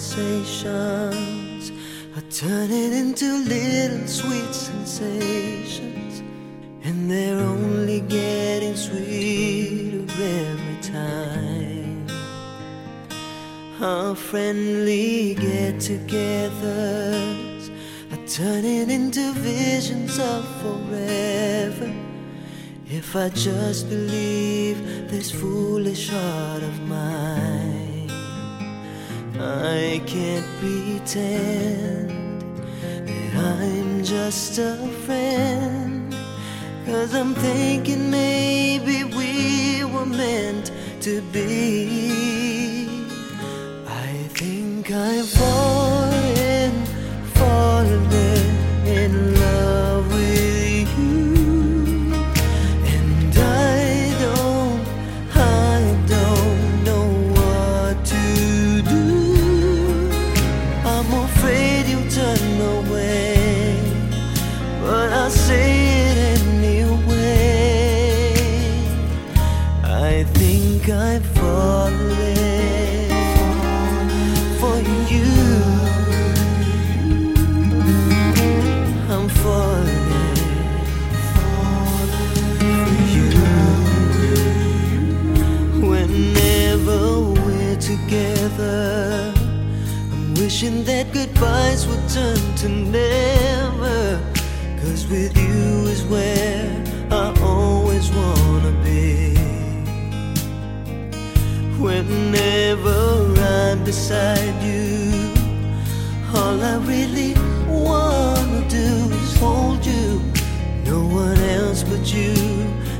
conversations are turning into little sweet sensations, and they're friendly get togethers are turning into visions of forever. If I just believe this foolish heart of mine. I can't pretend that I'm just a friend. Cause I'm thinking maybe we were meant to be. I I'm falling, falling in love with you. And I don't, I don't know what to do. I'm afraid you'll turn away, but I'll say wishing that goodbyes would turn to never. Cause with you is where I always wanna be. Whenever I'm beside you, all I really wanna do is hold you. No one else but you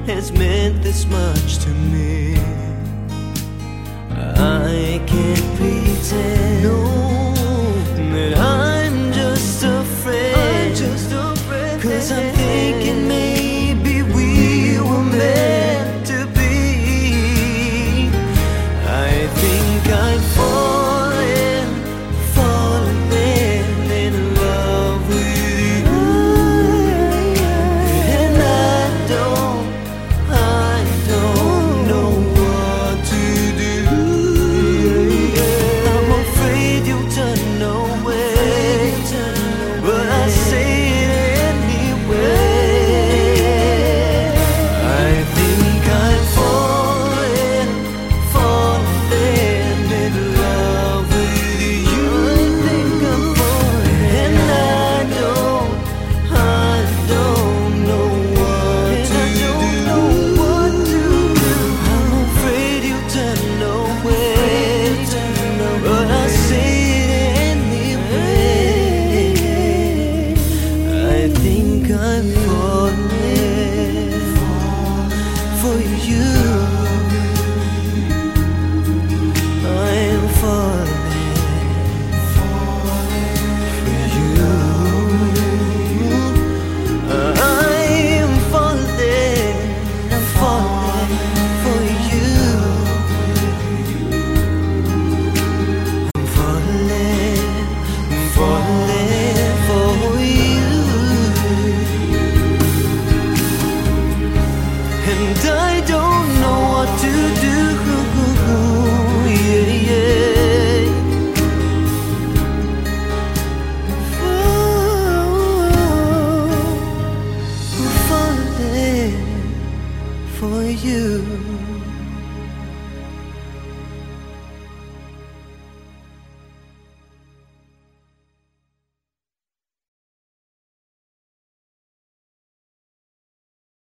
has meant this much to me. I can't pretend And I don't know what to do. Yeah, yeah. Fall- falling for you.